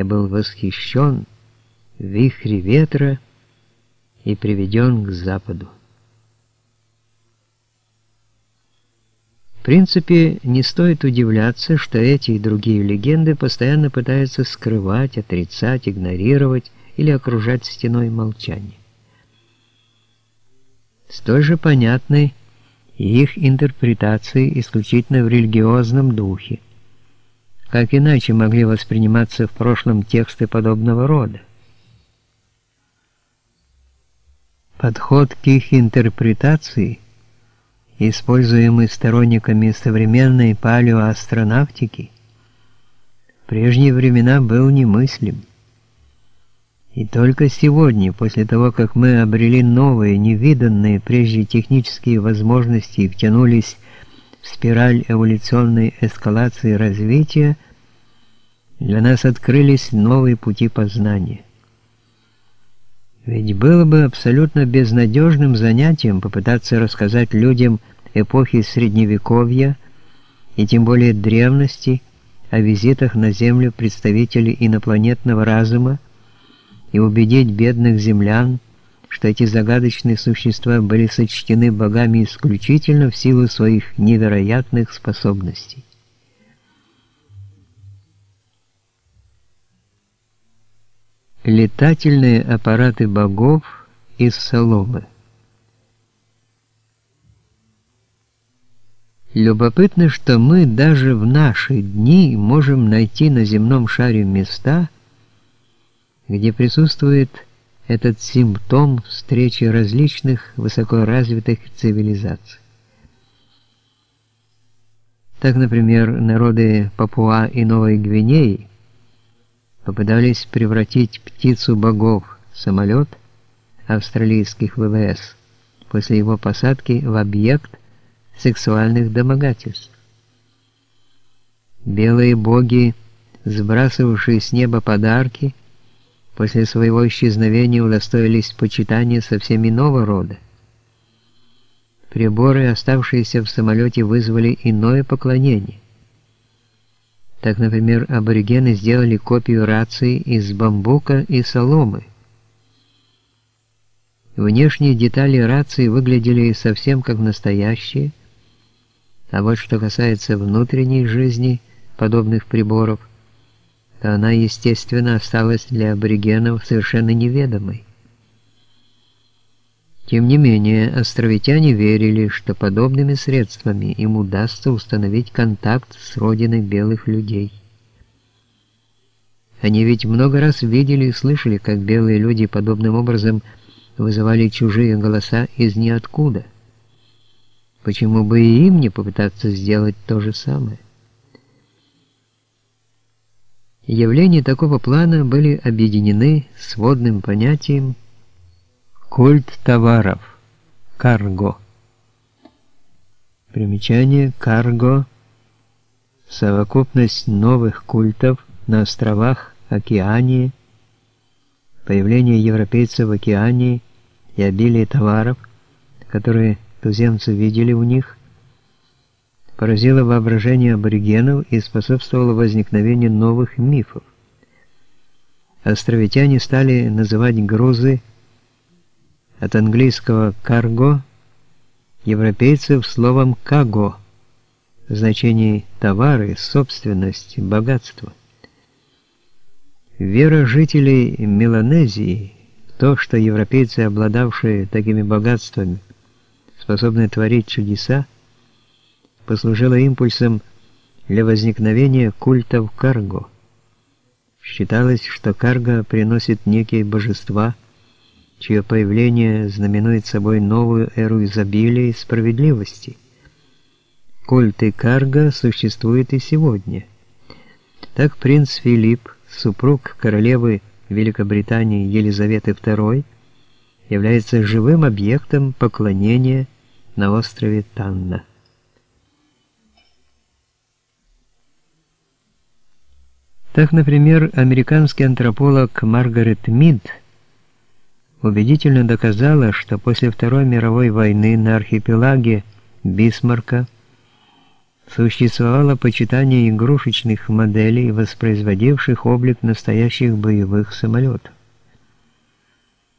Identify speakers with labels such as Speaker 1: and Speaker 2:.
Speaker 1: Я был восхищен в вихре ветра и приведен к западу. В принципе, не стоит удивляться, что эти и другие легенды постоянно пытаются скрывать, отрицать, игнорировать или окружать стеной молчания. Столь же понятны их интерпретации исключительно в религиозном духе. Как иначе могли восприниматься в прошлом тексты подобного рода? Подход к их интерпретации – используемый сторонниками современной палеоастронавтики, в прежние времена был немыслим. И только сегодня, после того, как мы обрели новые, невиданные прежде технические возможности и втянулись в спираль эволюционной эскалации развития, для нас открылись новые пути познания. Ведь было бы абсолютно безнадежным занятием попытаться рассказать людям эпохи Средневековья и тем более древности о визитах на Землю представителей инопланетного разума и убедить бедных землян, что эти загадочные существа были сочтены богами исключительно в силу своих невероятных способностей. Летательные аппараты богов из соломы. Любопытно, что мы даже в наши дни можем найти на земном шаре места, где присутствует этот симптом встречи различных высокоразвитых цивилизаций. Так, например, народы Папуа и Новой Гвинеи попытались превратить птицу богов самолет австралийских ВВС после его посадки в объект сексуальных домогательств. Белые боги, сбрасывавшие с неба подарки, после своего исчезновения удостоились почитания совсем иного рода. Приборы, оставшиеся в самолете, вызвали иное поклонение. Так, например, аборигены сделали копию рации из бамбука и соломы. Внешние детали рации выглядели совсем как настоящие, а вот что касается внутренней жизни подобных приборов, то она, естественно, осталась для аборигенов совершенно неведомой. Тем не менее, островитяне верили, что подобными средствами им удастся установить контакт с родиной белых людей. Они ведь много раз видели и слышали, как белые люди подобным образом вызывали чужие голоса из ниоткуда. Почему бы и им не попытаться сделать то же самое? Явления такого плана были объединены сводным понятием Культ товаров. Карго. Примечание «карго» – совокупность новых культов на островах Океании, появление европейцев в Океании и обилие товаров, которые туземцы видели у них, поразило воображение аборигенов и способствовало возникновению новых мифов. Островитяне стали называть грузы от английского «карго» европейцев словом «каго» в значении «товары», «собственность», «богатство». Вера жителей Меланезии в то, что европейцы, обладавшие такими богатствами, способны творить чудеса, послужила импульсом для возникновения культов карго. Считалось, что карго приносит некие божества – чье появление знаменует собой новую эру изобилия и справедливости. Культы Карга существуют и сегодня. Так принц Филипп, супруг королевы Великобритании Елизаветы II, является живым объектом поклонения на острове Танна. Так, например, американский антрополог Маргарет Мид – убедительно доказала, что после Второй мировой войны на архипелаге Бисмарка существовало почитание игрушечных моделей, воспроизводивших облик настоящих боевых самолетов.